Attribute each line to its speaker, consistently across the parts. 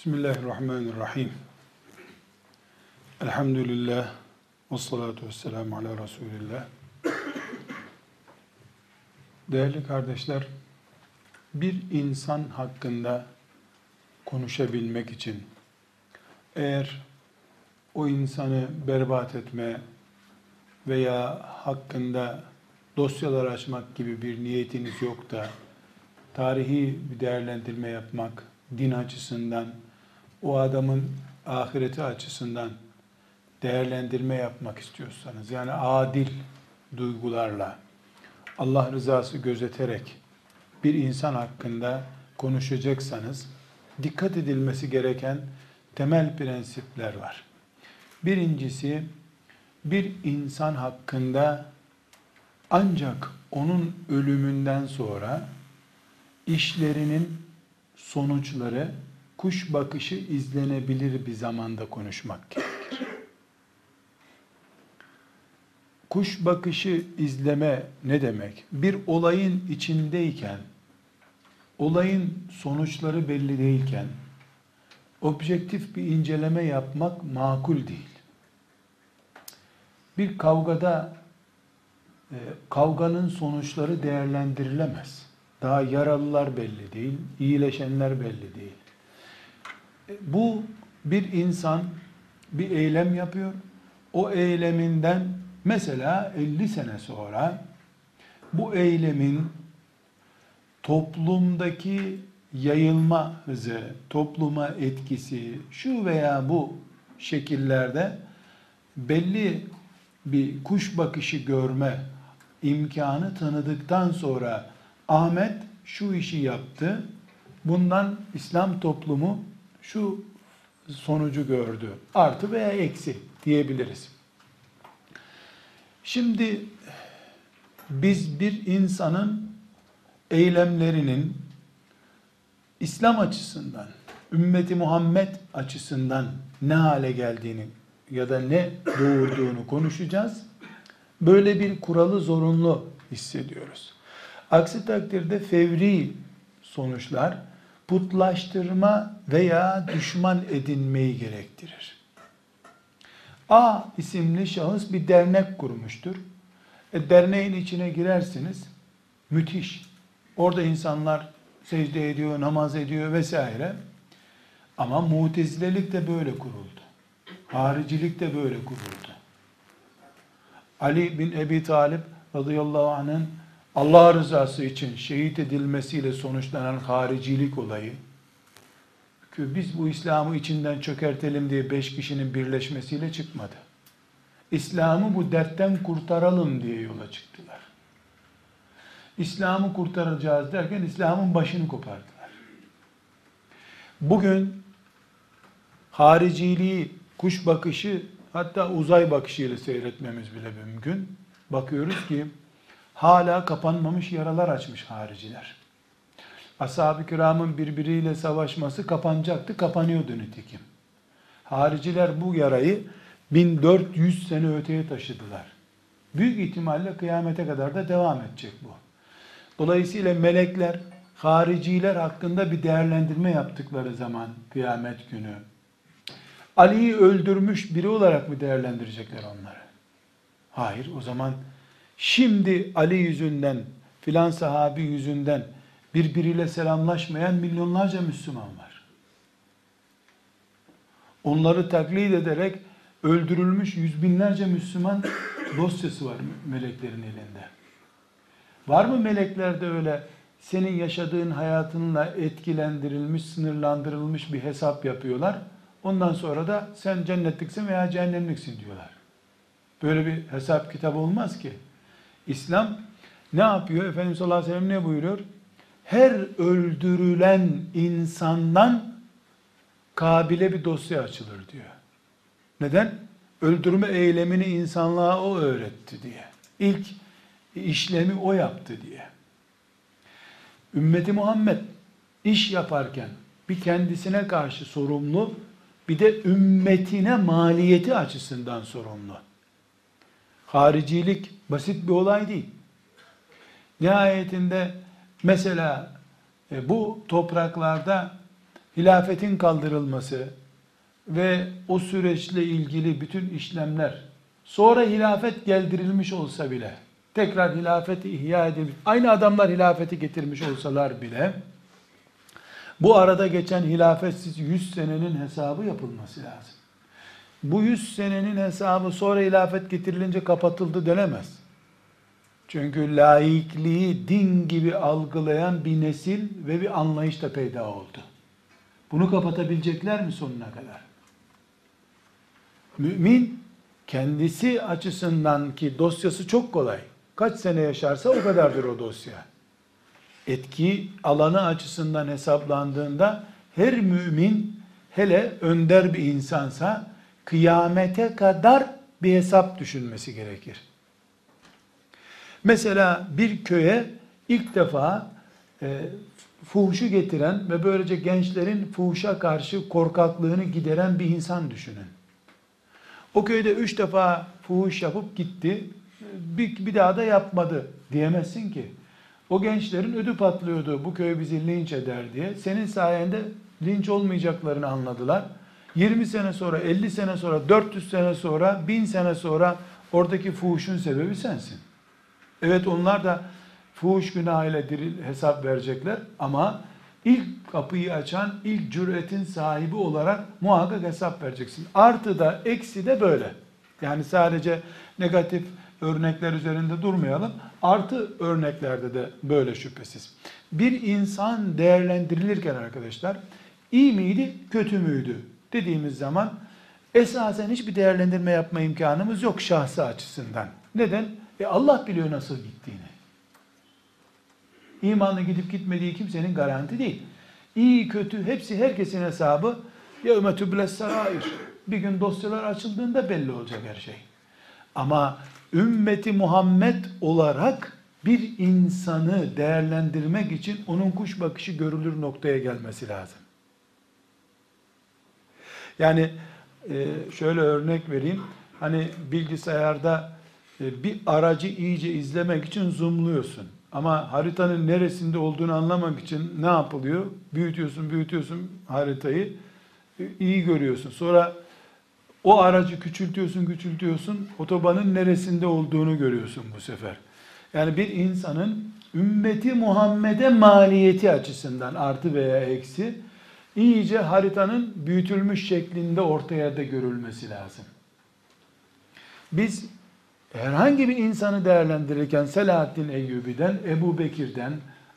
Speaker 1: Bismillahirrahmanirrahim. Elhamdülillah. Ve salatu ve selamu ala Resulillah. Değerli kardeşler, bir insan hakkında konuşabilmek için eğer o insanı berbat etme veya hakkında dosyalar açmak gibi bir niyetiniz yok da tarihi bir değerlendirme yapmak din açısından o adamın ahireti açısından değerlendirme yapmak istiyorsanız yani adil duygularla Allah rızası gözeterek bir insan hakkında konuşacaksanız dikkat edilmesi gereken temel prensipler var. Birincisi bir insan hakkında ancak onun ölümünden sonra işlerinin sonuçları kuş bakışı izlenebilir bir zamanda konuşmak gerekir. Kuş bakışı izleme ne demek? Bir olayın içindeyken, olayın sonuçları belli değilken, objektif bir inceleme yapmak makul değil. Bir kavgada e, kavganın sonuçları değerlendirilemez. Daha yaralılar belli değil, iyileşenler belli değil. Bu bir insan bir eylem yapıyor. O eyleminden mesela 50 sene sonra bu eylemin toplumdaki yayılma hızı, topluma etkisi şu veya bu şekillerde belli bir kuş bakışı görme imkanı tanıdıktan sonra Ahmet şu işi yaptı. Bundan İslam toplumu şu sonucu gördü. Artı veya eksi diyebiliriz. Şimdi biz bir insanın eylemlerinin İslam açısından, ümmeti Muhammed açısından ne hale geldiğini ya da ne doğurduğunu konuşacağız. Böyle bir kuralı zorunlu hissediyoruz. Aksi takdirde fevri sonuçlar putlaştırma veya düşman edinmeyi gerektirir. A isimli şahıs bir dernek kurmuştur. E, derneğin içine girersiniz. Müthiş. Orada insanlar secde ediyor, namaz ediyor vesaire. Ama mutezilelik de böyle kuruldu. Haricilik de böyle kuruldu. Ali bin Ebi Talip radıyallahu anh'ın Allah rızası için şehit edilmesiyle sonuçlanan haricilik olayı, ki biz bu İslam'ı içinden çökertelim diye beş kişinin birleşmesiyle çıkmadı. İslam'ı bu dertten kurtaralım diye yola çıktılar. İslam'ı kurtaracağız derken İslam'ın başını kopardılar. Bugün hariciliği, kuş bakışı hatta uzay bakışıyla seyretmemiz bile mümkün. Bakıyoruz ki hala kapanmamış yaralar açmış hariciler. Ashab-ı kiramın birbiriyle savaşması kapanacaktı, kapanıyordu nitekim. Hariciler bu yarayı 1400 sene öteye taşıdılar. Büyük ihtimalle kıyamete kadar da devam edecek bu. Dolayısıyla melekler, hariciler hakkında bir değerlendirme yaptıkları zaman kıyamet günü Ali'yi öldürmüş biri olarak mı değerlendirecekler onları? Hayır, o zaman şimdi Ali yüzünden, filan sahabi yüzünden birbiriyle selamlaşmayan milyonlarca Müslüman var. Onları taklit ederek öldürülmüş yüz binlerce Müslüman dosyası var meleklerin elinde. Var mı meleklerde öyle senin yaşadığın hayatınla etkilendirilmiş, sınırlandırılmış bir hesap yapıyorlar. Ondan sonra da sen cennetliksin veya cehennemliksin diyorlar. Böyle bir hesap kitabı olmaz ki. İslam ne yapıyor? Efendimiz sallallahu aleyhi ve sellem ne buyuruyor? Her öldürülen insandan Kabil'e bir dosya açılır diyor. Neden? Öldürme eylemini insanlığa o öğretti diye. İlk işlemi o yaptı diye. Ümmeti Muhammed iş yaparken bir kendisine karşı sorumlu, bir de ümmetine maliyeti açısından sorumlu. Haricilik basit bir olay değil. Nihayetinde mesela e, bu topraklarda hilafetin kaldırılması ve o süreçle ilgili bütün işlemler sonra hilafet geldirilmiş olsa bile tekrar hilafeti ihya edilmiş aynı adamlar hilafeti getirmiş olsalar bile bu arada geçen hilafetsiz 100 senenin hesabı yapılması lazım. Bu 100 senenin hesabı sonra hilafet getirilince kapatıldı denemez. Çünkü laikliği din gibi algılayan bir nesil ve bir anlayış da peyda oldu. Bunu kapatabilecekler mi sonuna kadar? Mümin kendisi açısından ki dosyası çok kolay. Kaç sene yaşarsa o kadardır o dosya. Etki alanı açısından hesaplandığında her mümin hele önder bir insansa kıyamete kadar bir hesap düşünmesi gerekir. Mesela bir köye ilk defa e, fuhuşu getiren ve böylece gençlerin fuhuşa karşı korkaklığını gideren bir insan düşünün. O köyde üç defa fuhuş yapıp gitti, bir, bir daha da yapmadı diyemezsin ki. O gençlerin ödü patlıyordu bu köy bizi linç eder diye. Senin sayende linç olmayacaklarını anladılar. 20 sene sonra, 50 sene sonra, 400 sene sonra, 1000 sene sonra oradaki fuhuşun sebebi sensin. Evet onlar da fuhuş günahıyla diril, hesap verecekler ama ilk kapıyı açan, ilk cüretin sahibi olarak muhakkak hesap vereceksin. Artı da eksi de böyle. Yani sadece negatif örnekler üzerinde durmayalım. Artı örneklerde de böyle şüphesiz. Bir insan değerlendirilirken arkadaşlar iyi miydi, kötü müydü dediğimiz zaman esasen hiçbir değerlendirme yapma imkanımız yok şahsı açısından. Neden? E Allah biliyor nasıl gittiğini. İmanla gidip gitmediği kimsenin garanti değil. İyi kötü hepsi herkesin hesabı ya ümmetü biles sarayir. Bir gün dosyalar açıldığında belli olacak her şey. Ama ümmeti Muhammed olarak bir insanı değerlendirmek için onun kuş bakışı görülür noktaya gelmesi lazım. Yani e, şöyle örnek vereyim. Hani bilgisayarda e, bir aracı iyice izlemek için zoomluyorsun. Ama haritanın neresinde olduğunu anlamak için ne yapılıyor? Büyütüyorsun, büyütüyorsun haritayı. E, iyi görüyorsun. Sonra o aracı küçültüyorsun, küçültüyorsun. Otobanın neresinde olduğunu görüyorsun bu sefer. Yani bir insanın ümmeti Muhammed'e maliyeti açısından artı veya eksi iyice haritanın büyütülmüş şeklinde ortaya da görülmesi lazım. Biz herhangi bir insanı değerlendirirken Selahaddin Eyyubi'den, Ebu Bekir'den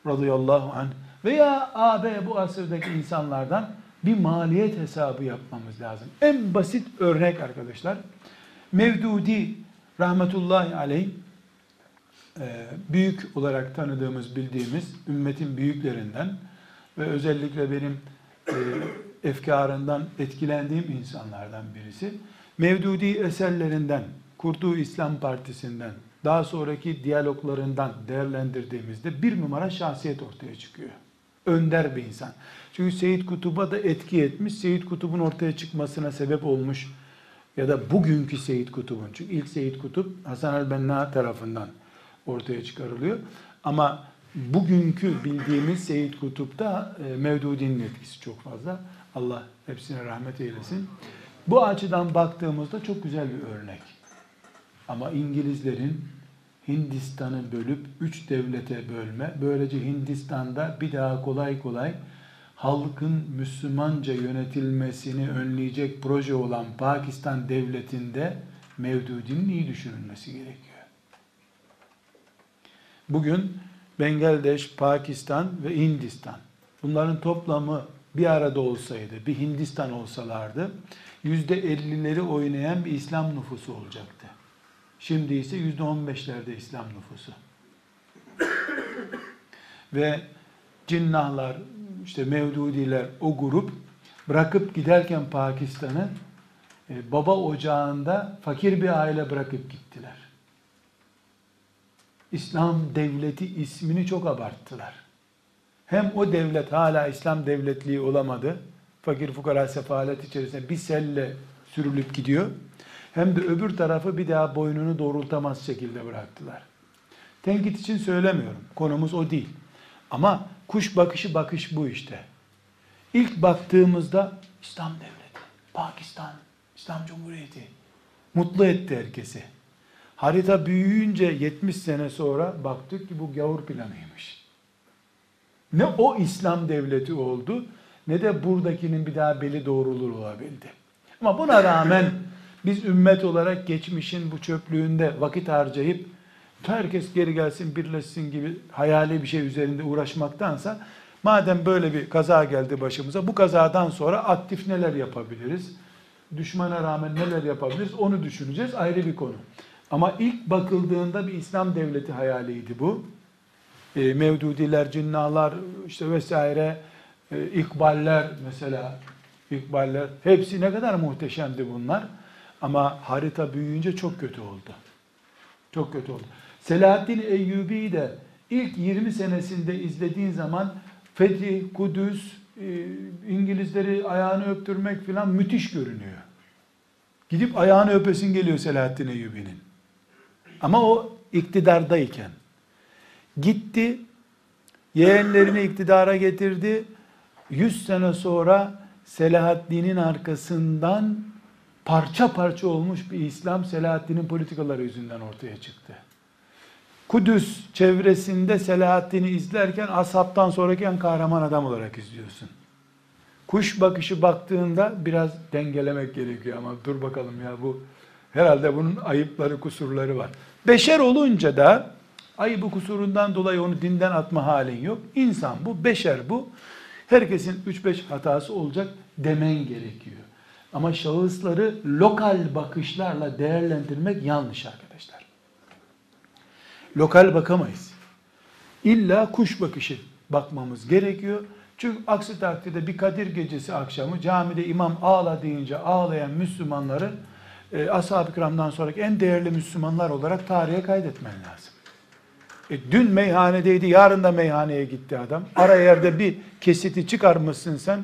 Speaker 1: radıyallahu anh veya AB bu asırdaki insanlardan bir maliyet hesabı yapmamız lazım. En basit örnek arkadaşlar. Mevdudi rahmetullahi aleyh e, büyük olarak tanıdığımız, bildiğimiz ümmetin büyüklerinden ve özellikle benim e, efkarından etkilendiğim insanlardan birisi. Mevdudi eserlerinden, kurduğu İslam Partisi'nden, daha sonraki diyaloglarından değerlendirdiğimizde bir numara şahsiyet ortaya çıkıyor. Önder bir insan. Çünkü Seyyid Kutub'a da etki etmiş, Seyyid Kutub'un ortaya çıkmasına sebep olmuş ya da bugünkü Seyyid Kutub'un. Çünkü ilk Seyyid Kutup Hasan el-Benna tarafından ortaya çıkarılıyor. Ama bugünkü bildiğimiz Seyyid Kutup'ta e, Mevdudi'nin etkisi çok fazla. Allah hepsine rahmet eylesin. Bu açıdan baktığımızda çok güzel bir örnek. Ama İngilizlerin Hindistan'ı bölüp üç devlete bölme, böylece Hindistan'da bir daha kolay kolay halkın Müslümanca yönetilmesini önleyecek proje olan Pakistan devletinde Mevdudi'nin iyi düşünülmesi gerekiyor. Bugün Bangladeş, Pakistan ve Hindistan bunların toplamı bir arada olsaydı, bir Hindistan olsalardı yüzde ellileri oynayan bir İslam nüfusu olacaktı. Şimdi ise yüzde on beşlerde İslam nüfusu. ve cinnahlar, işte Mevdudiler o grup bırakıp giderken Pakistan'ı e, baba ocağında fakir bir aile bırakıp gittiler. İslam devleti ismini çok abarttılar. Hem o devlet hala İslam devletliği olamadı. Fakir fukara sefalet içerisinde bir selle sürülüp gidiyor. Hem de öbür tarafı bir daha boynunu doğrultamaz şekilde bıraktılar. Tenkit için söylemiyorum. Konumuz o değil. Ama kuş bakışı bakış bu işte. İlk baktığımızda İslam devleti, Pakistan, İslam Cumhuriyeti mutlu etti herkesi. Harita büyüyünce 70 sene sonra baktık ki bu gavur planıymış. Ne o İslam devleti oldu ne de buradakinin bir daha beli doğrulur olabildi. Ama buna rağmen biz ümmet olarak geçmişin bu çöplüğünde vakit harcayıp herkes geri gelsin birleşsin gibi hayali bir şey üzerinde uğraşmaktansa madem böyle bir kaza geldi başımıza bu kazadan sonra aktif neler yapabiliriz? Düşmana rağmen neler yapabiliriz? Onu düşüneceğiz ayrı bir konu. Ama ilk bakıldığında bir İslam devleti hayaliydi bu. E, Mevdudiler, cinnalar işte vesaire e, ikballer mesela ikballer hepsi ne kadar muhteşemdi bunlar. Ama harita büyüyünce çok kötü oldu. Çok kötü oldu. Selahaddin Eyyubi de ilk 20 senesinde izlediğin zaman Fethi, Kudüs, e, İngilizleri ayağını öptürmek falan müthiş görünüyor. Gidip ayağını öpesin geliyor Selahaddin Eyyubi'nin. Ama o iktidardayken. Gitti, yeğenlerini iktidara getirdi. 100 sene sonra Selahaddin'in arkasından parça parça olmuş bir İslam Selahaddin'in politikaları yüzünden ortaya çıktı. Kudüs çevresinde Selahaddin'i izlerken ashabtan sonraki en kahraman adam olarak izliyorsun. Kuş bakışı baktığında biraz dengelemek gerekiyor ama dur bakalım ya bu herhalde bunun ayıpları kusurları var. Beşer olunca da ayıbı kusurundan dolayı onu dinden atma halin yok. İnsan bu, beşer bu. Herkesin 3-5 hatası olacak demen gerekiyor. Ama şahısları lokal bakışlarla değerlendirmek yanlış arkadaşlar. Lokal bakamayız. İlla kuş bakışı bakmamız gerekiyor. Çünkü aksi takdirde bir Kadir gecesi akşamı camide imam ağla deyince ağlayan Müslümanları e, ashab-ı kiramdan sonraki en değerli Müslümanlar olarak tarihe kaydetmen lazım. E, dün meyhanedeydi, yarın da meyhaneye gitti adam. Ara yerde bir kesiti çıkarmışsın sen.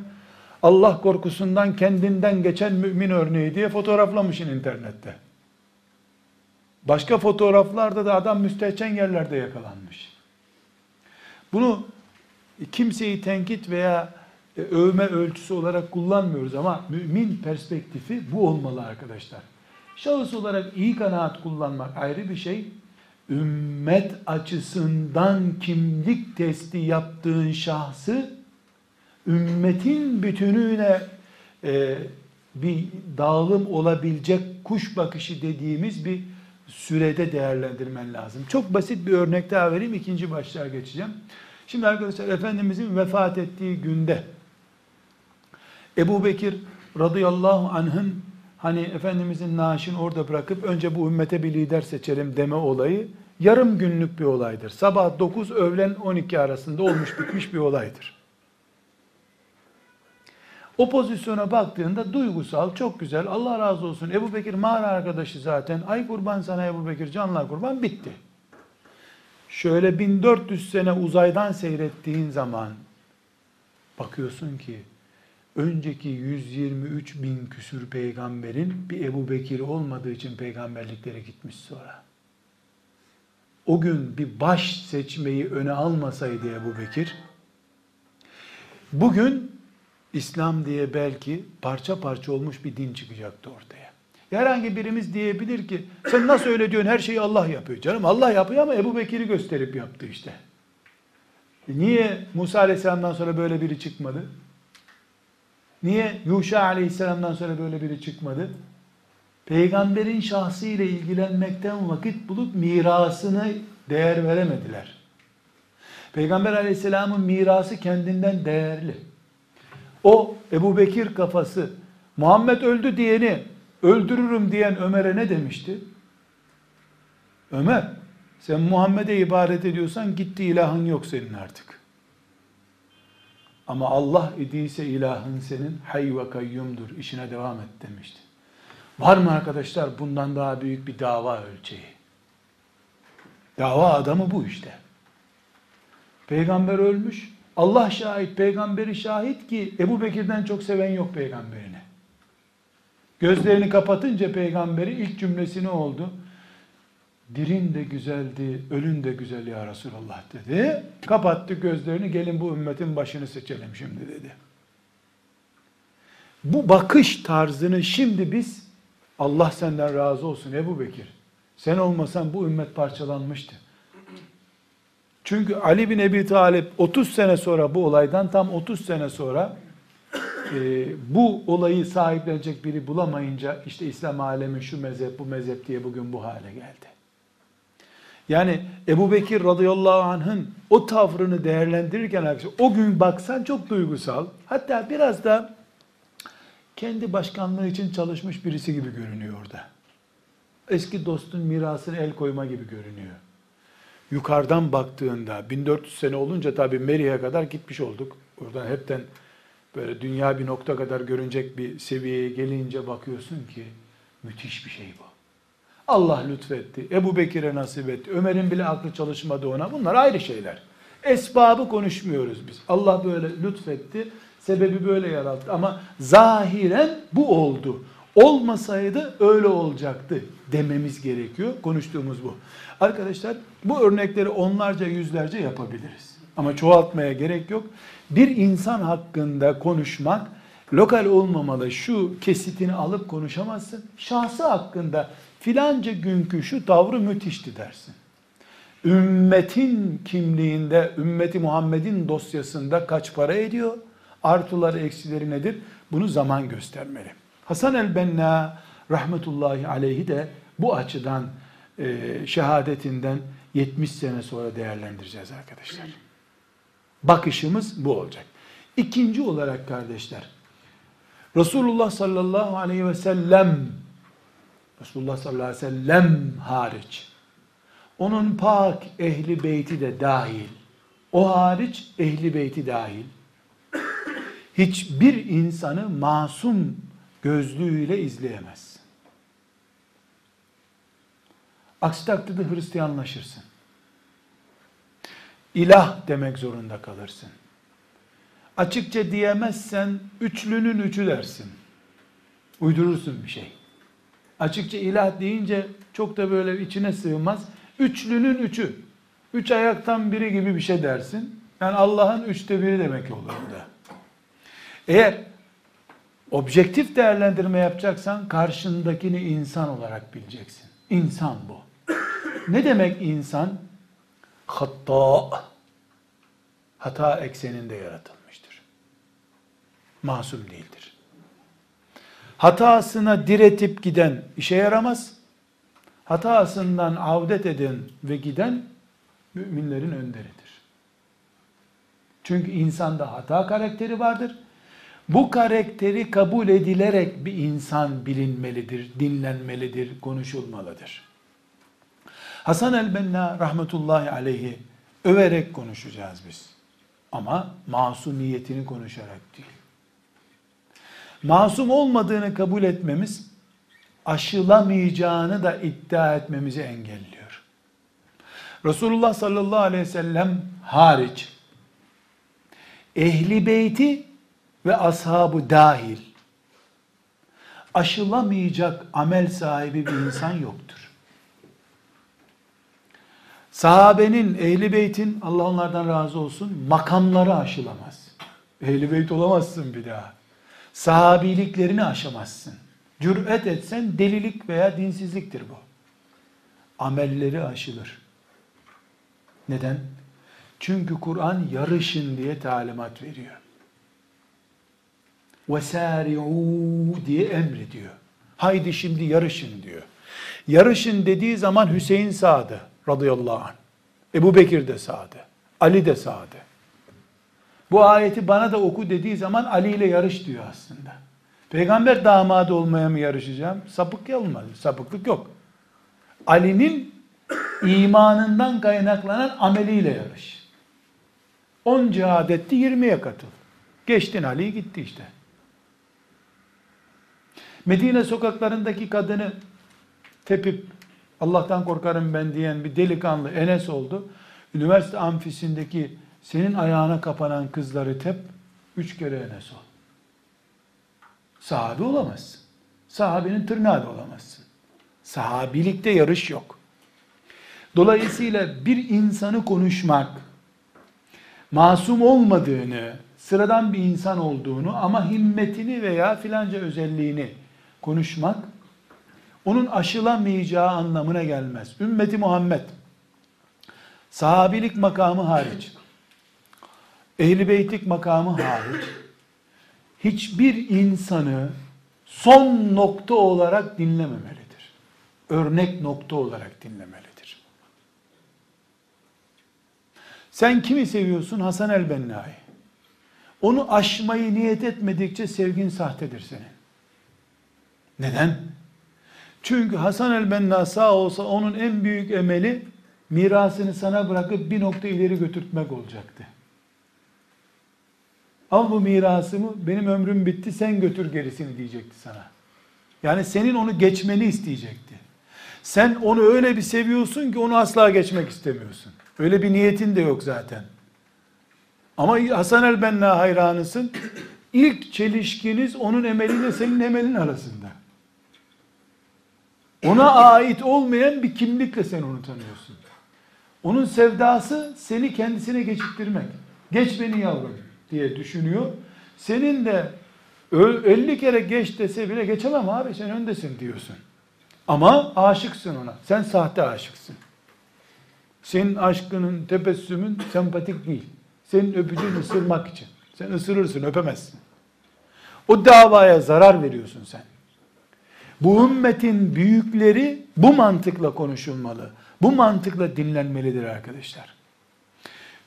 Speaker 1: Allah korkusundan kendinden geçen mümin örneği diye fotoğraflamışsın internette. Başka fotoğraflarda da adam müstehcen yerlerde yakalanmış. Bunu kimseyi tenkit veya e, övme ölçüsü olarak kullanmıyoruz ama mümin perspektifi bu olmalı arkadaşlar. Şahıs olarak iyi kanaat kullanmak ayrı bir şey. Ümmet açısından kimlik testi yaptığın şahsı ümmetin bütününe e, bir dağılım olabilecek kuş bakışı dediğimiz bir sürede değerlendirmen lazım. Çok basit bir örnek daha vereyim. ikinci başlığa geçeceğim. Şimdi arkadaşlar Efendimizin vefat ettiği günde Ebu Bekir radıyallahu anh'ın hani Efendimizin naaşını orada bırakıp önce bu ümmete bir lider seçelim deme olayı yarım günlük bir olaydır. Sabah 9 öğlen 12 arasında olmuş bitmiş bir olaydır. O pozisyona baktığında duygusal, çok güzel, Allah razı olsun. Ebu Bekir mağara arkadaşı zaten. Ay kurban sana Ebu Bekir, canlar kurban bitti. Şöyle 1400 sene uzaydan seyrettiğin zaman bakıyorsun ki önceki 123 bin küsür peygamberin bir Ebu Bekir olmadığı için peygamberliklere gitmiş sonra. O gün bir baş seçmeyi öne almasaydı Ebu Bekir, bugün İslam diye belki parça parça olmuş bir din çıkacaktı ortaya. Herhangi birimiz diyebilir ki sen nasıl öyle diyorsun her şeyi Allah yapıyor. Canım Allah yapıyor ama Ebu Bekir'i gösterip yaptı işte. Niye Musa Aleyhisselam'dan sonra böyle biri çıkmadı? Niye Yuşa Aleyhisselam'dan sonra böyle biri çıkmadı? Peygamberin şahsı ile ilgilenmekten vakit bulup mirasını değer veremediler. Peygamber Aleyhisselam'ın mirası kendinden değerli. O Ebu Bekir kafası Muhammed öldü diyeni öldürürüm diyen Ömer'e ne demişti? Ömer sen Muhammed'e ibadet ediyorsan gitti ilahın yok senin artık. Ama Allah idiyse ilahın senin hay ve kayyumdur işine devam et demişti. Var mı arkadaşlar bundan daha büyük bir dava ölçeği? Dava adamı bu işte. Peygamber ölmüş, Allah şahit, peygamberi şahit ki Ebu Bekir'den çok seven yok peygamberini. Gözlerini kapatınca peygamberi ilk cümlesi ne oldu? Dirin de güzeldi, ölün de güzel ya Resulallah dedi. Kapattı gözlerini, gelin bu ümmetin başını seçelim şimdi dedi. Bu bakış tarzını şimdi biz Allah senden razı olsun Ebu Bekir. Sen olmasan bu ümmet parçalanmıştı. Çünkü Ali bin Ebi Talip 30 sene sonra bu olaydan tam 30 sene sonra e, bu olayı sahiplenecek biri bulamayınca işte İslam alemi şu mezhep bu mezhep diye bugün bu hale geldi. Yani Ebu Bekir radıyallahu anh'ın o tavrını değerlendirirken o gün baksan çok duygusal. Hatta biraz da kendi başkanlığı için çalışmış birisi gibi görünüyor orada. Eski dostun mirasını el koyma gibi görünüyor. Yukarıdan baktığında 1400 sene olunca tabii Meri'ye kadar gitmiş olduk. Oradan hepten böyle dünya bir nokta kadar görünecek bir seviyeye gelince bakıyorsun ki müthiş bir şey bu. Allah lütfetti. Ebu Bekir'e nasip etti. Ömer'in bile aklı çalışmadı ona. Bunlar ayrı şeyler. Esbabı konuşmuyoruz biz. Allah böyle lütfetti. Sebebi böyle yarattı. Ama zahiren bu oldu. Olmasaydı öyle olacaktı dememiz gerekiyor. Konuştuğumuz bu. Arkadaşlar bu örnekleri onlarca yüzlerce yapabiliriz. Ama çoğaltmaya gerek yok. Bir insan hakkında konuşmak lokal olmamalı. Şu kesitini alıp konuşamazsın. Şahsı hakkında filanca günkü şu tavrı müthişti dersin. Ümmetin kimliğinde, ümmeti Muhammed'in dosyasında kaç para ediyor? Artıları eksileri nedir? Bunu zaman göstermeli. Hasan el-Benna rahmetullahi aleyhi de bu açıdan e, şehadetinden 70 sene sonra değerlendireceğiz arkadaşlar. Bakışımız bu olacak. İkinci olarak kardeşler, Resulullah sallallahu aleyhi ve sellem Resulullah sallallahu aleyhi ve sellem hariç onun pak ehli beyti de dahil o hariç ehli beyti dahil hiçbir insanı masum gözlüğüyle izleyemez. Aksi takdirde Hristiyanlaşırsın. İlah demek zorunda kalırsın. Açıkça diyemezsen üçlünün üçü dersin. Uydurursun bir şey. Açıkça ilah deyince çok da böyle içine sığmaz. Üçlünün üçü. Üç ayaktan biri gibi bir şey dersin. Yani Allah'ın üçte biri demek olur da. Eğer objektif değerlendirme yapacaksan karşındakini insan olarak bileceksin. İnsan bu. ne demek insan? Hatta hata ekseninde yaratılmıştır. Masum değildir. Hatasına diretip giden işe yaramaz. Hatasından avdet eden ve giden müminlerin önderidir. Çünkü insanda hata karakteri vardır bu karakteri kabul edilerek bir insan bilinmelidir, dinlenmelidir, konuşulmalıdır. Hasan el-Benna rahmetullahi aleyhi överek konuşacağız biz. Ama masumiyetini konuşarak değil. Masum olmadığını kabul etmemiz, aşılamayacağını da iddia etmemizi engelliyor. Resulullah sallallahu aleyhi ve sellem hariç, ehli beyti ve ashabı dahil aşılamayacak amel sahibi bir insan yoktur. Sahabenin, ehli beytin, Allah onlardan razı olsun, makamları aşılamaz. Ehli beyt olamazsın bir daha. Sahabiliklerini aşamazsın. Cüret etsen delilik veya dinsizliktir bu. Amelleri aşılır. Neden? Çünkü Kur'an yarışın diye talimat veriyor. وَسَارِعُوا diye emrediyor. Haydi şimdi yarışın diyor. Yarışın dediği zaman Hüseyin sağdı radıyallahu anh. Ebu Bekir de sağdı. Ali de sağdı. Bu ayeti bana da oku dediği zaman Ali ile yarış diyor aslında. Peygamber damadı olmaya mı yarışacağım? Sapık olmaz. Sapıklık yok. Ali'nin imanından kaynaklanan ameliyle yarış. 10 cihad etti 20'ye katıl. Geçtin Ali gitti işte. Medine sokaklarındaki kadını tepip Allah'tan korkarım ben diyen bir delikanlı Enes oldu. Üniversite amfisindeki senin ayağına kapanan kızları tep, üç kere Enes ol. Sahabi olamazsın. Sahabenin tırnağı da olamazsın. Sahabilikte yarış yok. Dolayısıyla bir insanı konuşmak, masum olmadığını, sıradan bir insan olduğunu ama himmetini veya filanca özelliğini konuşmak onun aşılamayacağı anlamına gelmez. Ümmeti Muhammed sahabilik makamı hariç ehli beytlik makamı hariç hiçbir insanı son nokta olarak dinlememelidir. Örnek nokta olarak dinlemelidir. Sen kimi seviyorsun? Hasan el-Benna'yı. Onu aşmayı niyet etmedikçe sevgin sahtedir senin. Neden? Çünkü Hasan el-Benna sağ olsa onun en büyük emeli mirasını sana bırakıp bir nokta ileri götürtmek olacaktı. Al bu mirasımı benim ömrüm bitti sen götür gerisini diyecekti sana. Yani senin onu geçmeni isteyecekti. Sen onu öyle bir seviyorsun ki onu asla geçmek istemiyorsun. Öyle bir niyetin de yok zaten. Ama Hasan el-Benna hayranısın. İlk çelişkiniz onun emeliyle senin emelin arasında. Ona ait olmayan bir kimlikle sen onu tanıyorsun. Onun sevdası seni kendisine geçittirmek. Geç beni yavrum diye düşünüyor. Senin de 50 kere geç dese bile geçemem abi sen öndesin diyorsun. Ama aşıksın ona. Sen sahte aşıksın. Senin aşkının, tebessümün sempatik değil. Senin öpücüğün ısırmak için. Sen ısırırsın, öpemezsin. O davaya zarar veriyorsun sen. Bu ümmetin büyükleri bu mantıkla konuşulmalı. Bu mantıkla dinlenmelidir arkadaşlar.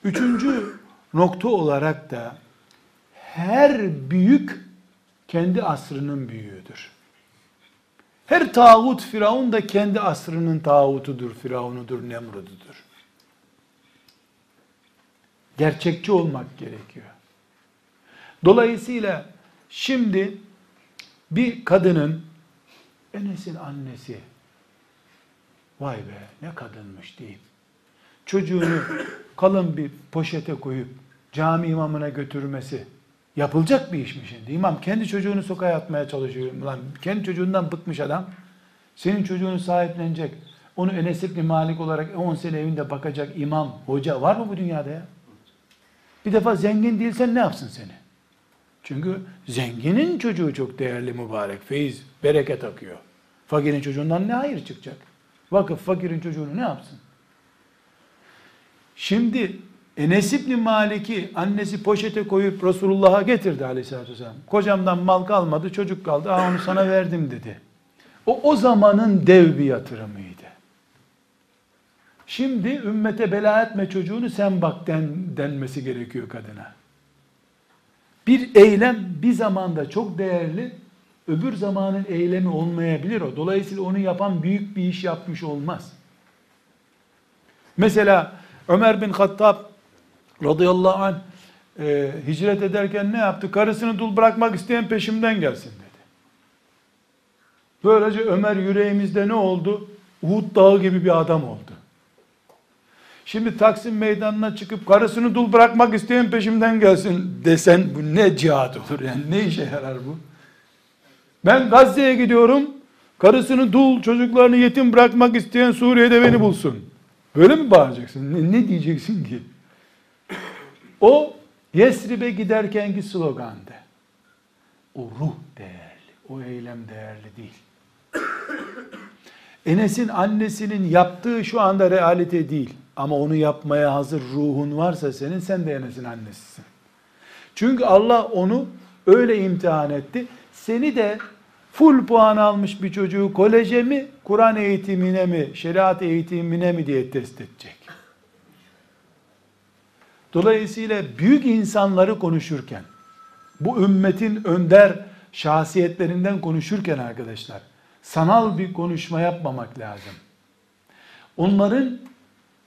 Speaker 1: Üçüncü nokta olarak da her büyük kendi asrının büyüğüdür. Her tağut Firavun da kendi asrının tağutudur, Firavunudur, Nemrud'udur. Gerçekçi olmak gerekiyor. Dolayısıyla şimdi bir kadının Enes'in annesi vay be ne kadınmış deyip çocuğunu kalın bir poşete koyup cami imamına götürmesi yapılacak bir iş mi şimdi? İmam kendi çocuğunu sokağa atmaya çalışıyor. Lan kendi çocuğundan bıkmış adam. Senin çocuğunu sahiplenecek. Onu Enes İbni Malik olarak 10 sene evinde bakacak imam, hoca var mı bu dünyada ya? Bir defa zengin değilsen ne yapsın seni? Çünkü zenginin çocuğu çok değerli mübarek. Feyiz, bereket akıyor. Fakirin çocuğundan ne hayır çıkacak? Vakıf fakirin çocuğunu ne yapsın? Şimdi Enes İbni Malik'i annesi poşete koyup Resulullah'a getirdi aleyhissalatü vesselam. Kocamdan mal kalmadı, çocuk kaldı. Aa onu sana verdim dedi. O o zamanın dev bir yatırımıydı. Şimdi ümmete bela etme çocuğunu sen bak den, denmesi gerekiyor kadına. Bir eylem bir zamanda çok değerli, öbür zamanın eylemi olmayabilir o. Dolayısıyla onu yapan büyük bir iş yapmış olmaz. Mesela Ömer bin Hattab radıyallahu anh e, hicret ederken ne yaptı? Karısını dul bırakmak isteyen peşimden gelsin dedi. Böylece Ömer yüreğimizde ne oldu? Uhud dağı gibi bir adam oldu. Şimdi Taksim meydanına çıkıp karısını dul bırakmak isteyen peşimden gelsin desen bu ne cihat olur yani ne işe yarar bu? Ben Gazze'ye gidiyorum. Karısını dul, çocuklarını yetim bırakmak isteyen Suriye'de beni bulsun. Böyle mi bağıracaksın? Ne, ne diyeceksin ki? O Yesrib'e giderkenki slogandı. O ruh değerli, o eylem değerli değil. Enes'in annesinin yaptığı şu anda realite değil. Ama onu yapmaya hazır ruhun varsa senin, sen de Enes'in annesisin. Çünkü Allah onu öyle imtihan etti. Seni de full puan almış bir çocuğu koleje mi, Kur'an eğitimine mi, şeriat eğitimine mi diye test edecek. Dolayısıyla büyük insanları konuşurken, bu ümmetin önder şahsiyetlerinden konuşurken arkadaşlar, sanal bir konuşma yapmamak lazım. Onların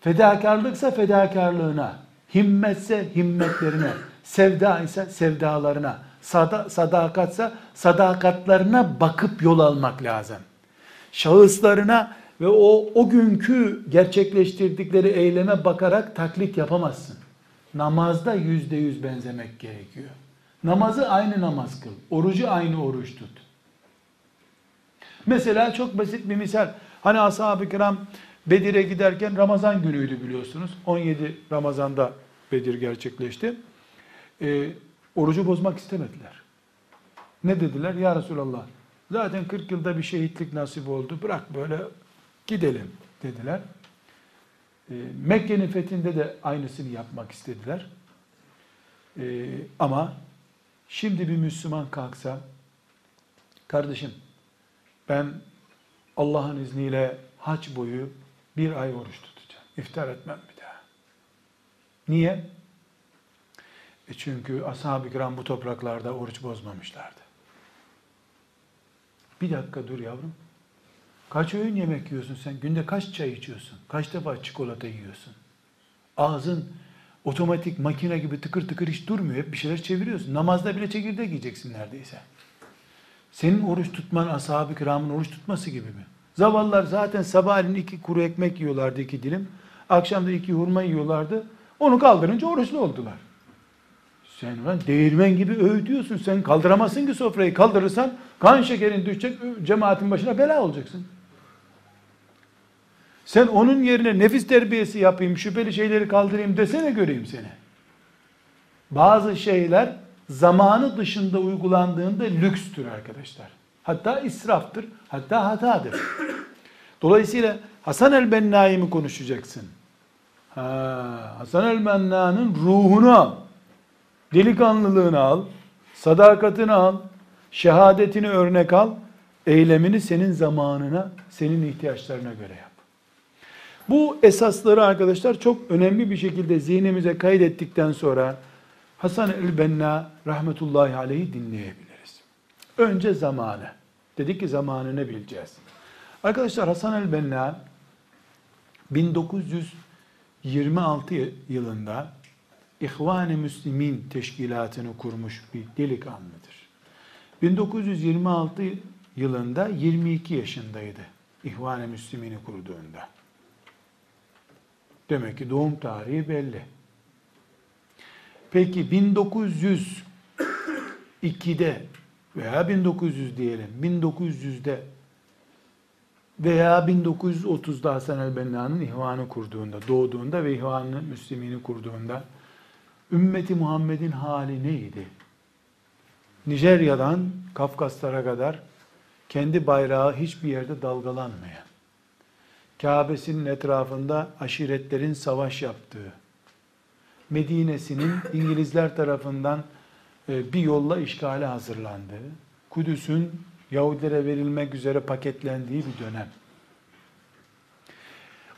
Speaker 1: fedakarlıksa fedakarlığına, himmetse himmetlerine, sevda ise sevdalarına, sada, sadakatsa sadakatlarına bakıp yol almak lazım. Şahıslarına ve o, o günkü gerçekleştirdikleri eyleme bakarak taklit yapamazsın. Namazda yüzde yüz benzemek gerekiyor. Namazı aynı namaz kıl. Orucu aynı oruç tut. Mesela çok basit bir misal. Hani ashab-ı kiram Bedir'e giderken Ramazan günüydü biliyorsunuz. 17 Ramazan'da Bedir gerçekleşti. Ee, Orucu bozmak istemediler. Ne dediler? Ya Resulallah zaten 40 yılda bir şehitlik nasip oldu. Bırak böyle gidelim dediler. E, Mekke'nin fethinde de aynısını yapmak istediler. E, ama şimdi bir Müslüman kalksa kardeşim ben Allah'ın izniyle haç boyu bir ay oruç tutacağım. İftar etmem bir daha. Niye? E çünkü ashab-ı kiram bu topraklarda oruç bozmamışlardı. Bir dakika dur yavrum. Kaç öğün yemek yiyorsun sen? Günde kaç çay içiyorsun? Kaç defa çikolata yiyorsun? Ağzın otomatik makine gibi tıkır tıkır hiç durmuyor. Hep bir şeyler çeviriyorsun. Namazda bile çekirdek yiyeceksin neredeyse. Senin oruç tutman ashab-ı kiramın oruç tutması gibi mi? Zavallılar zaten sabahleyin iki kuru ekmek yiyorlardı iki dilim. Akşam da iki hurma yiyorlardı. Onu kaldırınca oruçlu oldular. Sen lan değirmen gibi öğütüyorsun. Sen kaldıramazsın ki sofrayı. Kaldırırsan kan şekerin düşecek, cemaatin başına bela olacaksın. Sen onun yerine nefis terbiyesi yapayım, şüpheli şeyleri kaldırayım desene göreyim seni. Bazı şeyler zamanı dışında uygulandığında lükstür arkadaşlar. Hatta israftır, hatta hatadır. Dolayısıyla Hasan el-Benna'yı mı konuşacaksın? Ha, Hasan el-Benna'nın ruhunu al. Delikanlılığını al, sadakatini al, şehadetini örnek al, eylemini senin zamanına, senin ihtiyaçlarına göre yap. Bu esasları arkadaşlar çok önemli bir şekilde zihnimize kaydettikten sonra Hasan el-Benna rahmetullahi aleyhi dinleyebiliriz. Önce zamanı. Dedik ki zamanını bileceğiz. Arkadaşlar Hasan el-Benna 1926 yılında İhvan-ı Müslimin teşkilatını kurmuş bir delikanlıdır. 1926 yılında 22 yaşındaydı İhvan-ı Müslimin'i kurduğunda. Demek ki doğum tarihi belli. Peki 1902'de veya 1900 diyelim 1900'de veya 1930'da Hasan el-Benna'nın ihvanı kurduğunda, doğduğunda ve ihvanı Müslümini kurduğunda ümmeti Muhammed'in hali neydi? Nijerya'dan Kafkaslara kadar kendi bayrağı hiçbir yerde dalgalanmayan, Kabe'sinin etrafında aşiretlerin savaş yaptığı, Medine'sinin İngilizler tarafından e, bir yolla işgale hazırlandığı, Kudüs'ün Yahudilere verilmek üzere paketlendiği bir dönem.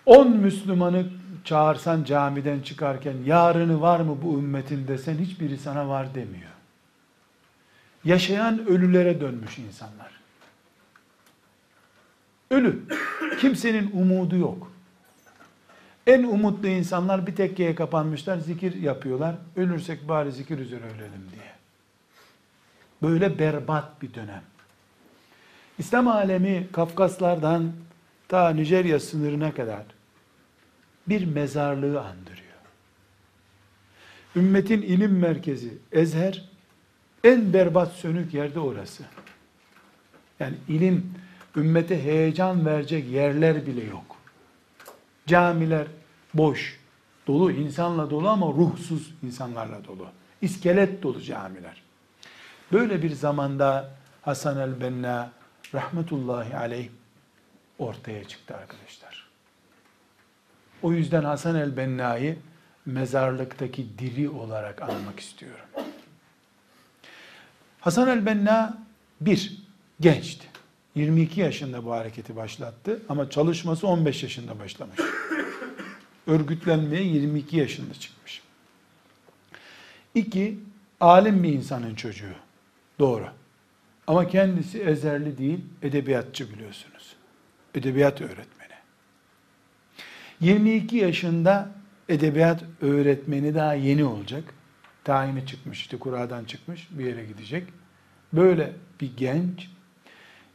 Speaker 1: 10 Müslümanı çağırsan camiden çıkarken yarını var mı bu ümmetin desen hiçbiri sana var demiyor. Yaşayan ölülere dönmüş insanlar. Ölü. Kimsenin umudu yok. En umutlu insanlar bir tekkeye kapanmışlar, zikir yapıyorlar. Ölürsek bari zikir üzere ölelim diye. Böyle berbat bir dönem. İslam alemi Kafkaslardan ta Nijerya sınırına kadar bir mezarlığı andırıyor. Ümmetin ilim merkezi Ezher en berbat sönük yerde orası. Yani ilim ümmete heyecan verecek yerler bile yok. Camiler boş, dolu, insanla dolu ama ruhsuz insanlarla dolu. İskelet dolu camiler. Böyle bir zamanda Hasan el-Benna rahmetullahi aleyh ortaya çıktı arkadaşlar. O yüzden Hasan el-Benna'yı mezarlıktaki diri olarak almak istiyorum. Hasan el-Benna bir, gençti. 22 yaşında bu hareketi başlattı ama çalışması 15 yaşında başlamış. Örgütlenmeye 22 yaşında çıkmış. İki, alim bir insanın çocuğu. Doğru. Ama kendisi ezerli değil, edebiyatçı biliyorsunuz. Edebiyat öğretmeni. 22 yaşında edebiyat öğretmeni daha yeni olacak. Tayini çıkmış, işte kuradan çıkmış, bir yere gidecek. Böyle bir genç,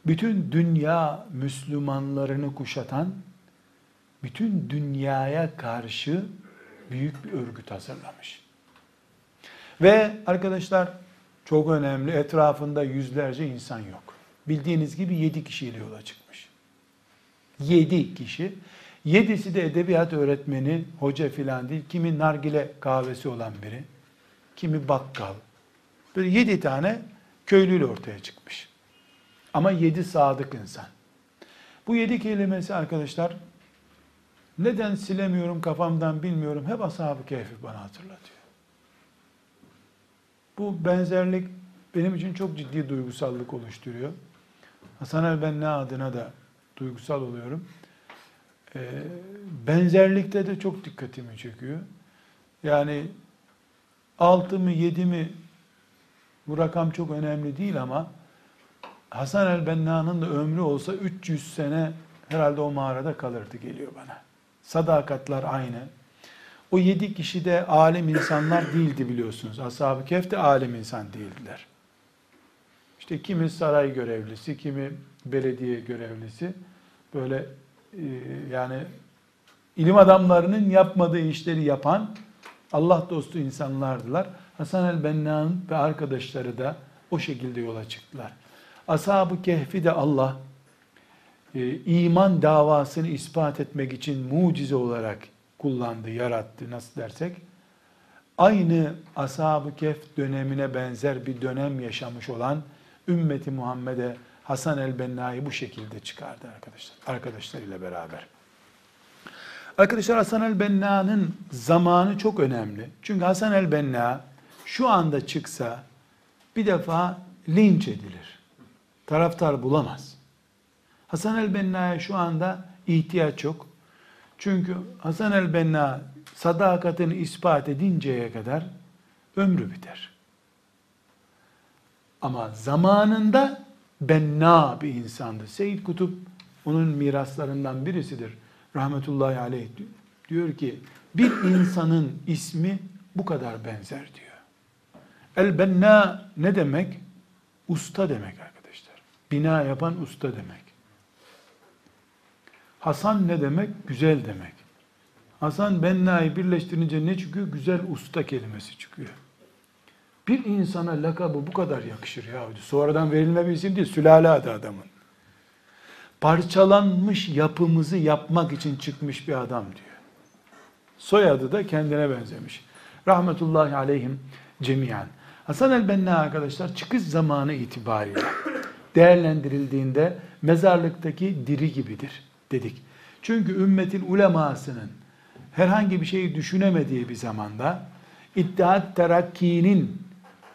Speaker 1: bütün dünya Müslümanlarını kuşatan, bütün dünyaya karşı büyük bir örgüt hazırlamış. Ve arkadaşlar çok önemli. Etrafında yüzlerce insan yok. Bildiğiniz gibi yedi kişiyle yola çıkmış. Yedi kişi. Yedisi de edebiyat öğretmeni, hoca filan değil. Kimi nargile kahvesi olan biri, kimi bakkal, Böyle yedi tane köylüyle ortaya çıkmış. Ama yedi sadık insan. Bu yedi kelimesi arkadaşlar neden silemiyorum kafamdan bilmiyorum. Hep ashab-ı kehfi bana hatırlatıyor. Bu benzerlik benim için çok ciddi duygusallık oluşturuyor. Hasan el-Benna adına da duygusal oluyorum. Ee, benzerlikte de çok dikkatimi çekiyor. Yani altı mı yedi mi bu rakam çok önemli değil ama Hasan el-Benna'nın da ömrü olsa 300 sene herhalde o mağarada kalırdı geliyor bana. Sadakatler aynı. O yedi kişi de alim insanlar değildi biliyorsunuz. Ashab-ı Kehf de alim insan değildiler. İşte kimi saray görevlisi, kimi belediye görevlisi böyle e, yani ilim adamlarının yapmadığı işleri yapan Allah dostu insanlardılar. Hasan el-Benna'nın ve arkadaşları da o şekilde yola çıktılar. Ashab-ı Kehf'i de Allah e, iman davasını ispat etmek için mucize olarak kullandı, yarattı nasıl dersek. Aynı Ashab-ı Kehf dönemine benzer bir dönem yaşamış olan ümmeti Muhammed'e Hasan el-Benna'yı bu şekilde çıkardı arkadaşlar. Arkadaşlarıyla beraber. Arkadaşlar Hasan el-Benna'nın zamanı çok önemli. Çünkü Hasan el-Benna şu anda çıksa bir defa linç edilir. Taraftar bulamaz. Hasan el-Benna'ya şu anda ihtiyaç yok. Çünkü Hasan el-Benna sadakatini ispat edinceye kadar ömrü biter. Ama zamanında benna bir insandı. Seyyid Kutup onun miraslarından birisidir. Rahmetullahi aleyh diyor ki bir insanın ismi bu kadar benzer diyor. El benna ne demek? Usta demek. Bina yapan usta demek. Hasan ne demek? Güzel demek. Hasan benna'yı birleştirince ne çıkıyor? Güzel usta kelimesi çıkıyor. Bir insana lakabı bu kadar yakışır ya. Sonradan verilme bir isim değil, sülale adı adamın. Parçalanmış yapımızı yapmak için çıkmış bir adam diyor. Soyadı da kendine benzemiş. Rahmetullahi aleyhim cemiyen. Hasan el-Benna arkadaşlar çıkış zamanı itibariyle değerlendirildiğinde mezarlıktaki diri gibidir dedik. Çünkü ümmetin ulemasının herhangi bir şeyi düşünemediği bir zamanda İttihat Terakki'nin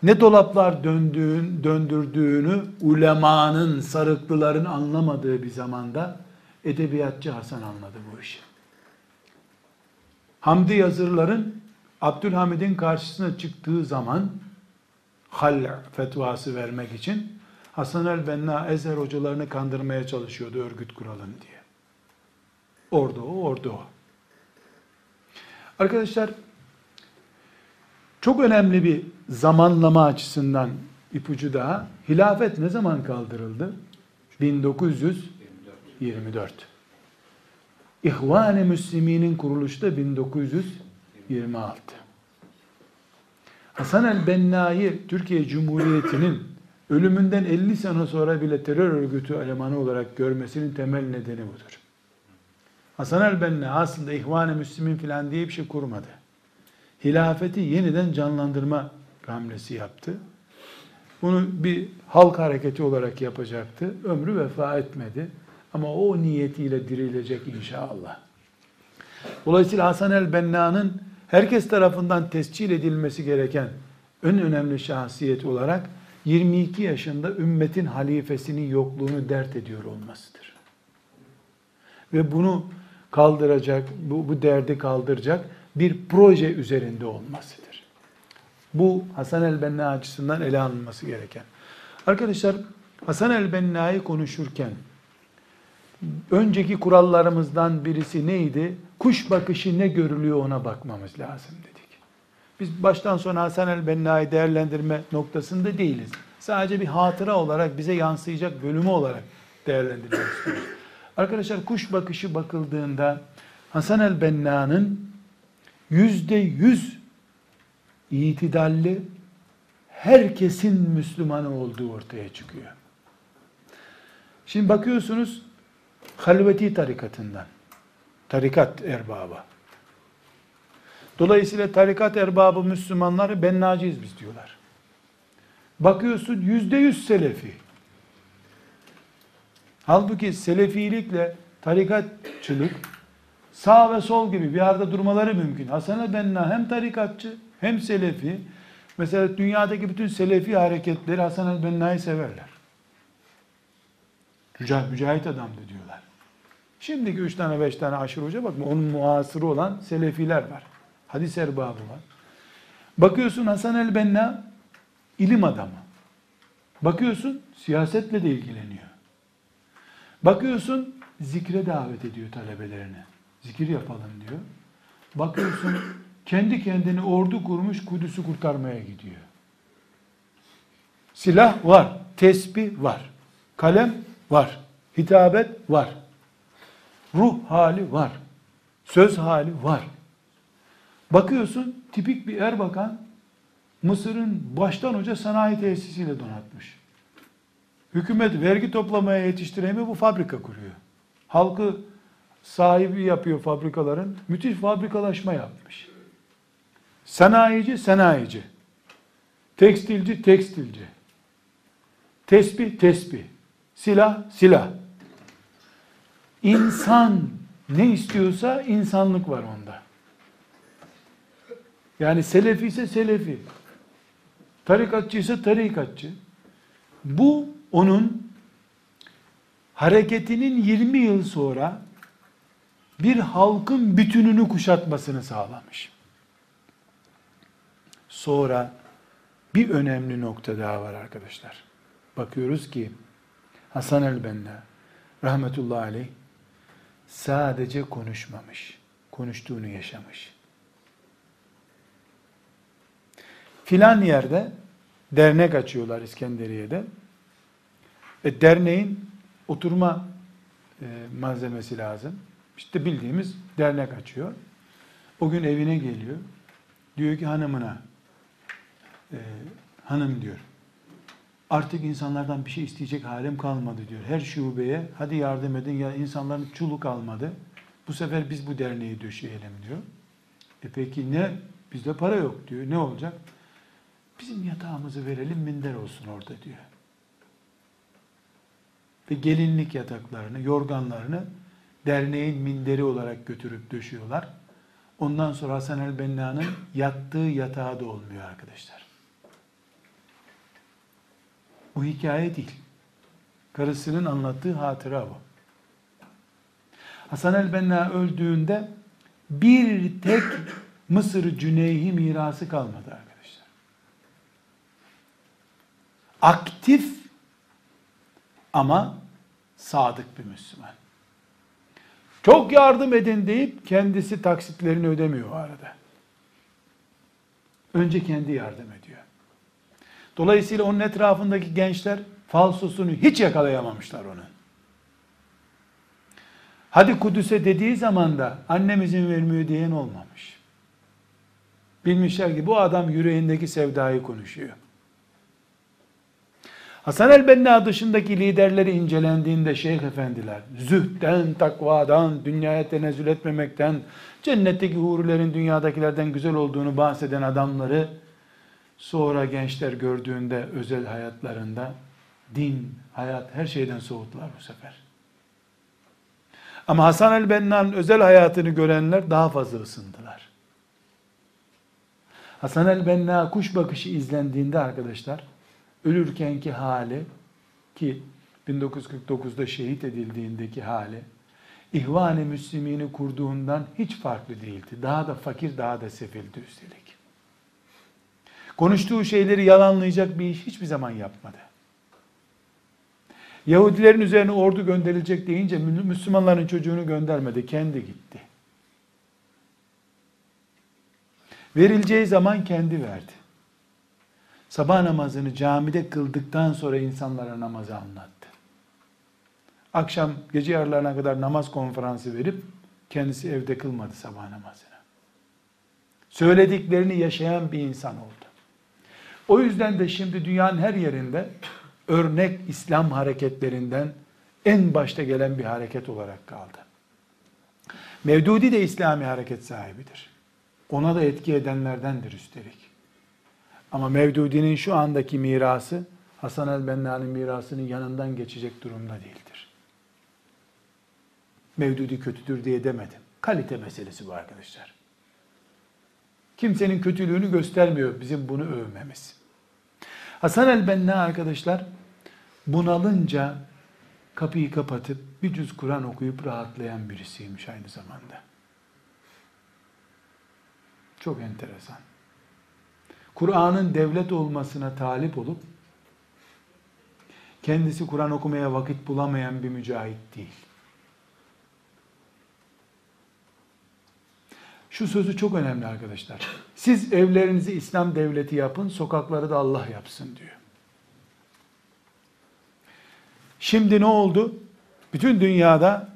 Speaker 1: ne dolaplar döndüğün, döndürdüğünü ulemanın, sarıklıların anlamadığı bir zamanda edebiyatçı Hasan anladı bu işi. Hamdi yazırların Abdülhamid'in karşısına çıktığı zaman hal fetvası vermek için Hasan el-Benna Ezer hocalarını kandırmaya çalışıyordu örgüt kuralım diye. Orada o, orada o. Arkadaşlar çok önemli bir zamanlama açısından ipucu daha. Hilafet ne zaman kaldırıldı? 1924. İhvan-ı Müslümin'in kuruluşu da 1926. Hasan el-Benna'yı Türkiye Cumhuriyeti'nin ölümünden 50 sene sonra bile terör örgütü elemanı olarak görmesinin temel nedeni budur. Hasan el-Benna aslında İhvan-ı Müslümin filan diye bir şey kurmadı. Hilafeti yeniden canlandırma hamlesi yaptı. Bunu bir halk hareketi olarak yapacaktı. Ömrü vefa etmedi. Ama o niyetiyle dirilecek inşallah. Dolayısıyla Hasan el-Benna'nın herkes tarafından tescil edilmesi gereken en önemli şahsiyet olarak 22 yaşında ümmetin halifesinin yokluğunu dert ediyor olmasıdır. Ve bunu kaldıracak, bu, bu derdi kaldıracak bir proje üzerinde olmasıdır. Bu Hasan el-Benna açısından ele alınması gereken. Arkadaşlar Hasan el-Benna'yı konuşurken önceki kurallarımızdan birisi neydi? Kuş bakışı ne görülüyor ona bakmamız lazım dedik. Biz baştan sona Hasan el-Benna'yı değerlendirme noktasında değiliz. Sadece bir hatıra olarak bize yansıyacak bölümü olarak değerlendirmek istiyoruz. Arkadaşlar kuş bakışı bakıldığında Hasan el-Benna'nın yüzde yüz itidalli herkesin Müslümanı olduğu ortaya çıkıyor. Şimdi bakıyorsunuz halveti tarikatından, tarikat erbabı. Dolayısıyla tarikat erbabı Müslümanları bennacıyız biz diyorlar. Bakıyorsun yüzde yüz selefi. Halbuki selefilikle tarikatçılık sağ ve sol gibi bir arada durmaları mümkün. Hasan Benna hem tarikatçı hem selefi. Mesela dünyadaki bütün selefi hareketleri Hasan el-Benna'yı severler. Mücahit adamdı diyorlar. Şimdiki üç tane beş tane aşırı hoca bakma onun muasırı olan selefiler var. Hadis erbabı var. Bakıyorsun Hasan el-Benna ilim adamı. Bakıyorsun siyasetle de ilgileniyor. Bakıyorsun zikre davet ediyor talebelerini. Zikir yapalım diyor. Bakıyorsun kendi kendini ordu kurmuş Kudüs'ü kurtarmaya gidiyor. Silah var, tesbih var, kalem var, hitabet var, ruh hali var, söz hali var. Bakıyorsun tipik bir erbakan Mısır'ın baştan hoca sanayi tesisiyle donatmış. Hükümet vergi toplamaya yetiştiremiyor bu fabrika kuruyor. Halkı sahibi yapıyor fabrikaların. Müthiş fabrikalaşma yapmış. Sanayici sanayici. Tekstilci tekstilci. Tesbih tesbih. Silah silah. İnsan ne istiyorsa insanlık var onda. Yani selefi ise selefi. Tarikatçı ise tarikatçı. Bu onun hareketinin 20 yıl sonra bir halkın bütününü kuşatmasını sağlamış. Sonra bir önemli nokta daha var arkadaşlar. Bakıyoruz ki Hasan el-Benna rahmetullahi aleyh sadece konuşmamış. Konuştuğunu yaşamış. Filan yerde dernek açıyorlar İskenderiye'de. E, derneğin oturma e, malzemesi lazım. İşte bildiğimiz dernek açıyor. O gün evine geliyor. Diyor ki hanımına, e, hanım diyor, artık insanlardan bir şey isteyecek halim kalmadı diyor. Her şubeye hadi yardım edin ya insanların çulu kalmadı. Bu sefer biz bu derneği döşeyelim diyor. E peki ne? Bizde para yok diyor. Ne olacak? Bizim yatağımızı verelim minder olsun orada diyor. Ve gelinlik yataklarını, yorganlarını derneğin minderi olarak götürüp döşüyorlar. Ondan sonra Hasan el-Benna'nın yattığı yatağı da olmuyor arkadaşlar. Bu hikaye değil. Karısının anlattığı hatıra bu. Hasan el-Benna öldüğünde bir tek Mısır Cüneyhi mirası kalmadı arkadaşlar. Aktif ama sadık bir Müslüman. Çok yardım edin deyip kendisi taksitlerini ödemiyor arada. Önce kendi yardım ediyor. Dolayısıyla onun etrafındaki gençler falsosunu hiç yakalayamamışlar onun. Hadi Kudüs'e dediği zaman da annemizin vermiyor diyen olmamış. Bilmişler ki bu adam yüreğindeki sevdayı konuşuyor. Hasan el-Benna dışındaki liderleri incelendiğinde şeyh efendiler, zühden, takvadan, dünyaya tenezzül etmemekten, cennetteki hurilerin dünyadakilerden güzel olduğunu bahseden adamları, sonra gençler gördüğünde özel hayatlarında, din, hayat, her şeyden soğuttular bu sefer. Ama Hasan el-Benna'nın özel hayatını görenler daha fazla ısındılar. Hasan el-Benna kuş bakışı izlendiğinde arkadaşlar, ölürkenki hali ki 1949'da şehit edildiğindeki hali İhvan-ı Müslimini kurduğundan hiç farklı değildi. Daha da fakir, daha da sefildi üstelik. Konuştuğu şeyleri yalanlayacak bir iş hiçbir zaman yapmadı. Yahudilerin üzerine ordu gönderilecek deyince Müslümanların çocuğunu göndermedi, kendi gitti. Verileceği zaman kendi verdi. Sabah namazını camide kıldıktan sonra insanlara namazı anlattı. Akşam gece yarılarına kadar namaz konferansı verip kendisi evde kılmadı sabah namazını. Söylediklerini yaşayan bir insan oldu. O yüzden de şimdi dünyanın her yerinde örnek İslam hareketlerinden en başta gelen bir hareket olarak kaldı. Mevdudi de İslami hareket sahibidir. Ona da etki edenlerdendir üstelik. Ama Mevdudi'nin şu andaki mirası Hasan el-Benna'nın mirasının yanından geçecek durumda değildir. Mevdudi kötüdür diye demedim. Kalite meselesi bu arkadaşlar. Kimsenin kötülüğünü göstermiyor bizim bunu övmemiz. Hasan el-Benna arkadaşlar bunalınca kapıyı kapatıp bir cüz Kur'an okuyup rahatlayan birisiymiş aynı zamanda. Çok enteresan. Kur'an'ın devlet olmasına talip olup kendisi Kur'an okumaya vakit bulamayan bir mücahit değil. Şu sözü çok önemli arkadaşlar. Siz evlerinizi İslam devleti yapın, sokakları da Allah yapsın diyor. Şimdi ne oldu? Bütün dünyada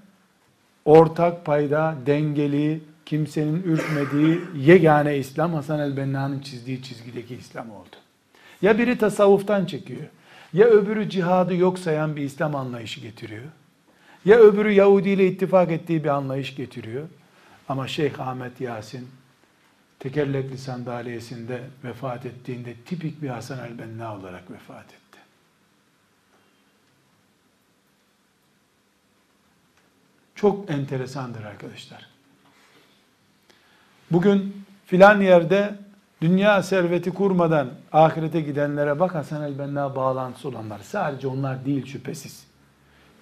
Speaker 1: ortak payda, dengeli, kimsenin ürkmediği yegane İslam Hasan el-Benna'nın çizdiği çizgideki İslam oldu. Ya biri tasavvuftan çekiyor, ya öbürü cihadı yok sayan bir İslam anlayışı getiriyor, ya öbürü Yahudi ile ittifak ettiği bir anlayış getiriyor. Ama Şeyh Ahmet Yasin tekerlekli sandalyesinde vefat ettiğinde tipik bir Hasan el-Benna olarak vefat etti. Çok enteresandır arkadaşlar. Bugün filan yerde dünya serveti kurmadan ahirete gidenlere bak Hasan el-Benna bağlantısı olanlar. Sadece onlar değil şüphesiz.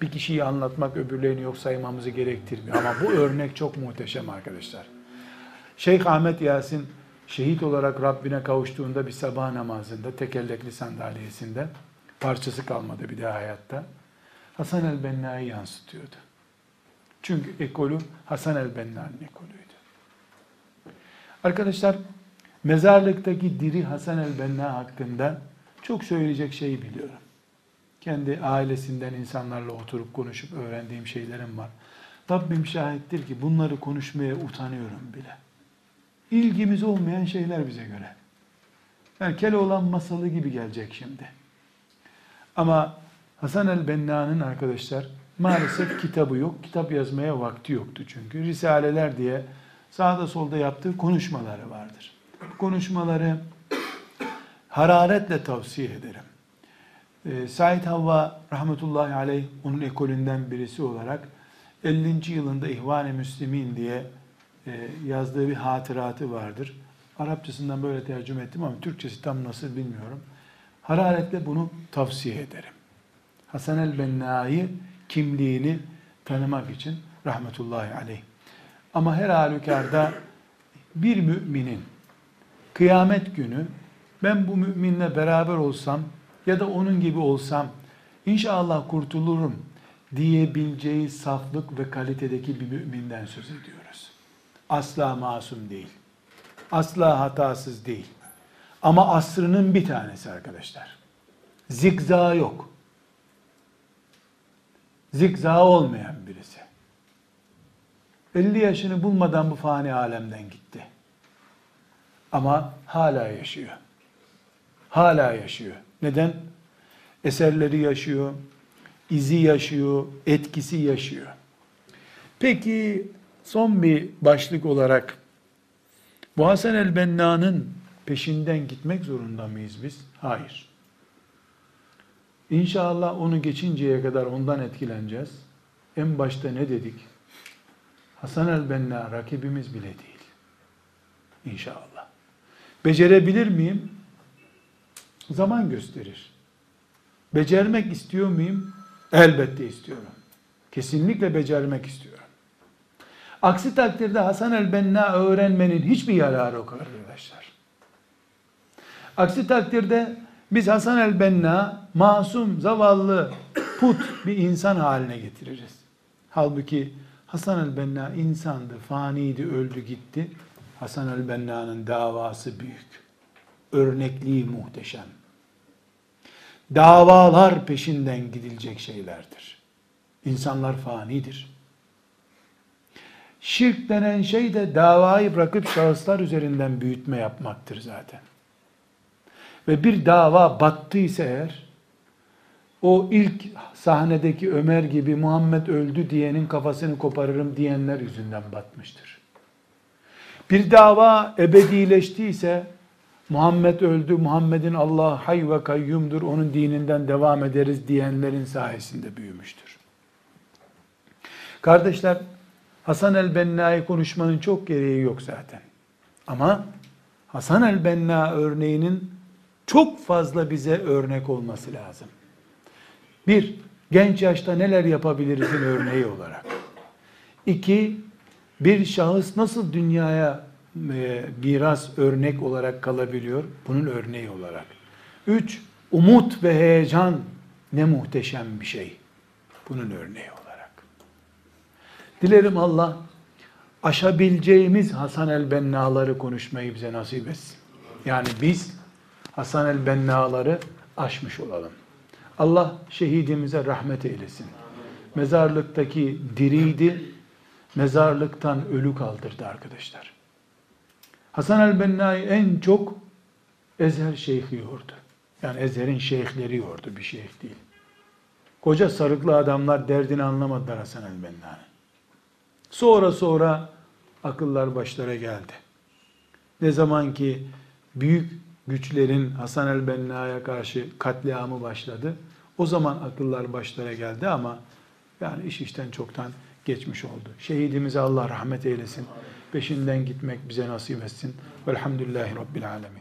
Speaker 1: Bir kişiyi anlatmak öbürlerini yok saymamızı gerektirmiyor. Ama bu örnek çok muhteşem arkadaşlar. Şeyh Ahmet Yasin şehit olarak Rabbine kavuştuğunda bir sabah namazında tekerlekli sandalyesinde parçası kalmadı bir daha hayatta. Hasan el-Benna'yı yansıtıyordu. Çünkü ekolü Hasan el-Benna'nın ekolüydü. Arkadaşlar mezarlıktaki diri Hasan el-Benna hakkında çok söyleyecek şeyi biliyorum. Kendi ailesinden insanlarla oturup konuşup öğrendiğim şeylerim var. Rabbim şahittir ki bunları konuşmaya utanıyorum bile. İlgimiz olmayan şeyler bize göre. Yani Keloğlan masalı gibi gelecek şimdi. Ama Hasan el-Benna'nın arkadaşlar maalesef kitabı yok. Kitap yazmaya vakti yoktu çünkü. Risaleler diye sağda solda yaptığı konuşmaları vardır. Konuşmaları hararetle tavsiye ederim. Ee, Said Havva rahmetullahi aleyh onun ekolünden birisi olarak 50. yılında İhvan-ı Müslimin diye e, yazdığı bir hatıratı vardır. Arapçasından böyle tercüme ettim ama Türkçesi tam nasıl bilmiyorum. Hararetle bunu tavsiye ederim. Hasan el-Benna'yı kimliğini tanımak için rahmetullahi aleyh. Ama her halükarda bir müminin kıyamet günü ben bu müminle beraber olsam ya da onun gibi olsam inşallah kurtulurum diyebileceği saflık ve kalitedeki bir müminden söz ediyoruz. Asla masum değil. Asla hatasız değil. Ama asrının bir tanesi arkadaşlar. Zigza yok. Zigza olmayan birisi. 50 yaşını bulmadan bu fani alemden gitti. Ama hala yaşıyor. Hala yaşıyor. Neden? Eserleri yaşıyor, izi yaşıyor, etkisi yaşıyor. Peki son bir başlık olarak bu Hasan el-Benna'nın peşinden gitmek zorunda mıyız biz? Hayır. İnşallah onu geçinceye kadar ondan etkileneceğiz. En başta ne dedik? Hasan el-Benna rakibimiz bile değil. İnşallah. Becerebilir miyim? Zaman gösterir. Becermek istiyor muyum? Elbette istiyorum. Kesinlikle becermek istiyorum. Aksi takdirde Hasan el-Benna öğrenmenin hiçbir yararı yok arkadaşlar. Aksi takdirde biz Hasan el-Benna masum, zavallı, put bir insan haline getiririz. Halbuki Hasan el-Benna insandı, faniydi, öldü gitti. Hasan el-Benna'nın davası büyük. Örnekliği muhteşem. Davalar peşinden gidilecek şeylerdir. İnsanlar fanidir. Şirk denen şey de davayı bırakıp şahıslar üzerinden büyütme yapmaktır zaten. Ve bir dava battıysa eğer, o ilk sahnedeki Ömer gibi Muhammed öldü diyenin kafasını koparırım diyenler yüzünden batmıştır. Bir dava ebedileştiyse Muhammed öldü, Muhammed'in Allah hay ve kayyumdur, onun dininden devam ederiz diyenlerin sayesinde büyümüştür. Kardeşler, Hasan el-Benna'yı konuşmanın çok gereği yok zaten. Ama Hasan el-Benna örneğinin çok fazla bize örnek olması lazım. Bir, genç yaşta neler yapabilirizin örneği olarak. İki, bir şahıs nasıl dünyaya e, miras örnek olarak kalabiliyor? Bunun örneği olarak. Üç, umut ve heyecan ne muhteşem bir şey. Bunun örneği olarak. Dilerim Allah aşabileceğimiz Hasan el-Benna'ları konuşmayı bize nasip etsin. Yani biz Hasan el-Benna'ları aşmış olalım. Allah şehidimize rahmet eylesin. Mezarlıktaki diriydi, mezarlıktan ölü kaldırdı arkadaşlar. Hasan el-Benna'yı en çok Ezher şeyhi yordu. Yani Ezher'in şeyhleri yordu, bir şeyh değil. Koca sarıklı adamlar derdini anlamadılar Hasan el-Benna'nın. Sonra sonra akıllar başlara geldi. Ne zaman ki büyük güçlerin Hasan el-Benna'ya karşı katliamı başladı, o zaman akıllar başlara geldi ama yani iş işten çoktan geçmiş oldu. Şehidimize Allah rahmet eylesin. Peşinden gitmek bize nasip etsin. Velhamdülillahi Rabbil Alemin.